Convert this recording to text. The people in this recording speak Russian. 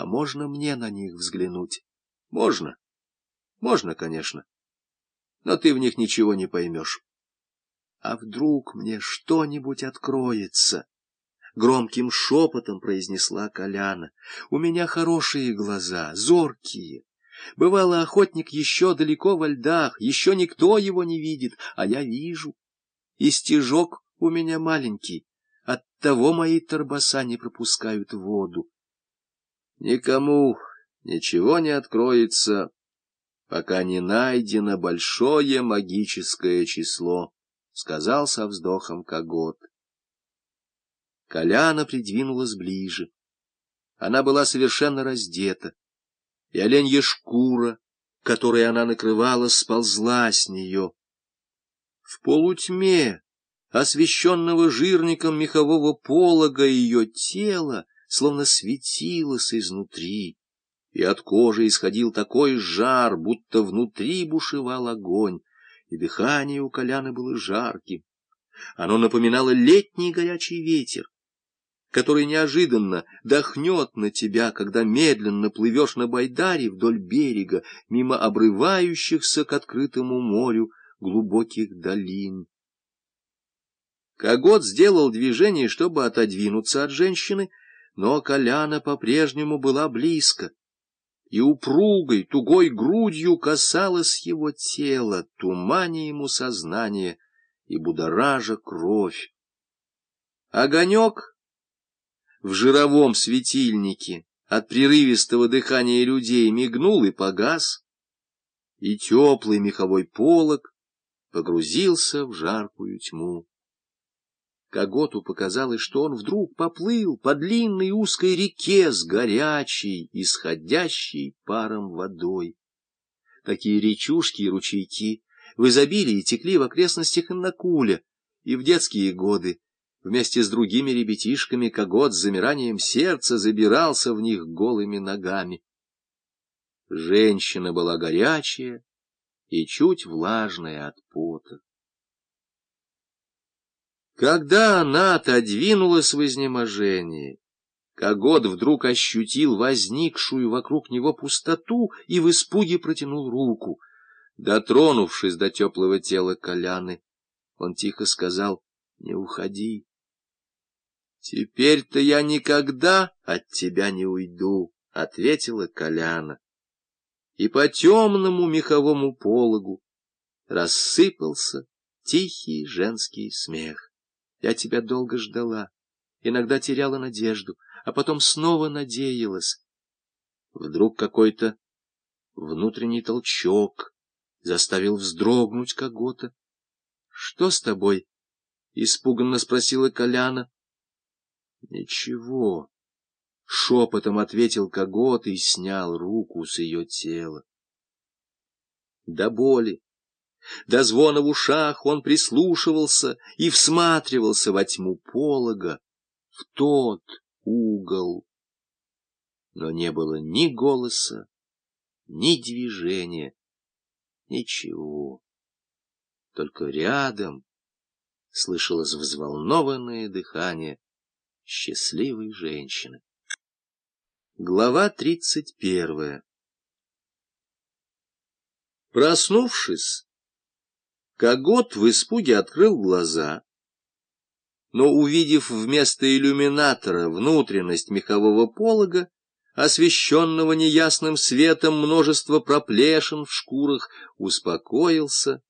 А можно мне на них взглянуть? Можно. Можно, конечно. Но ты в них ничего не поймешь. А вдруг мне что-нибудь откроется? Громким шепотом произнесла Коляна. У меня хорошие глаза, зоркие. Бывало, охотник еще далеко во льдах, еще никто его не видит, а я вижу. И стежок у меня маленький, оттого мои торбоса не пропускают воду. Никому ничего не откроется, пока не найдено большое магическое число, — сказал со вздохом Когот. Коляна придвинулась ближе. Она была совершенно раздета, и оленья шкура, которой она накрывала, сползла с нее. В полутьме, освещенного жирником мехового полога, ее тело словно светилось изнутри, и от кожи исходил такой жар, будто внутри бушевал огонь, и дыхание у Коляны было жарким. Оно напоминало летний горячий ветер, который неожиданно дохнет на тебя, когда медленно плывешь на байдаре вдоль берега, мимо обрывающихся к открытому морю глубоких долин. Когот сделал движение, чтобы отодвинуться от женщины, но Коляна по-прежнему была близко, и упругой, тугой грудью касалась его тела, туманя ему сознание и будоража кровь. Огонек в жировом светильнике от прерывистого дыхания людей мигнул и погас, и теплый меховой полог погрузился в жаркую тьму. Коготу показалось, что он вдруг поплыл по длинной узкой реке с горячей, исходящей паром водой. Такие речушки и ручейки в изобилии текли в окрестностях Иннакуля, и в детские годы Вместе с другими ребятишками Когот с замиранием сердца забирался в них голыми ногами. Женщина была горячая и чуть влажная от пота. Когда она отодвинулась в изнеможении, Когот вдруг ощутил возникшую вокруг него пустоту и в испуге протянул руку. Дотронувшись до теплого тела Коляны, он тихо сказал «Не уходи». «Теперь-то я никогда от тебя не уйду», — ответила Коляна. И по темному меховому пологу рассыпался тихий женский смех. Я тебя долго ждала, иногда теряла надежду, а потом снова надеялась. Вдруг какой-то внутренний толчок заставил вздрогнуть кого-то. — Что с тобой? — испуганно спросила Коляна. Ничего. Шепотом ответил Когот и снял руку с ее тела. До боли, до звона в ушах он прислушивался и всматривался во тьму полога, в тот угол. Но не было ни голоса, ни движения, ничего. Только рядом слышалось взволнованное дыхание счастливой женщины. Глава тридцать первая Проснувшись, Когот в испуге открыл глаза, но, увидев вместо иллюминатора внутренность мехового полога, освещенного неясным светом множество проплешин в шкурах, успокоился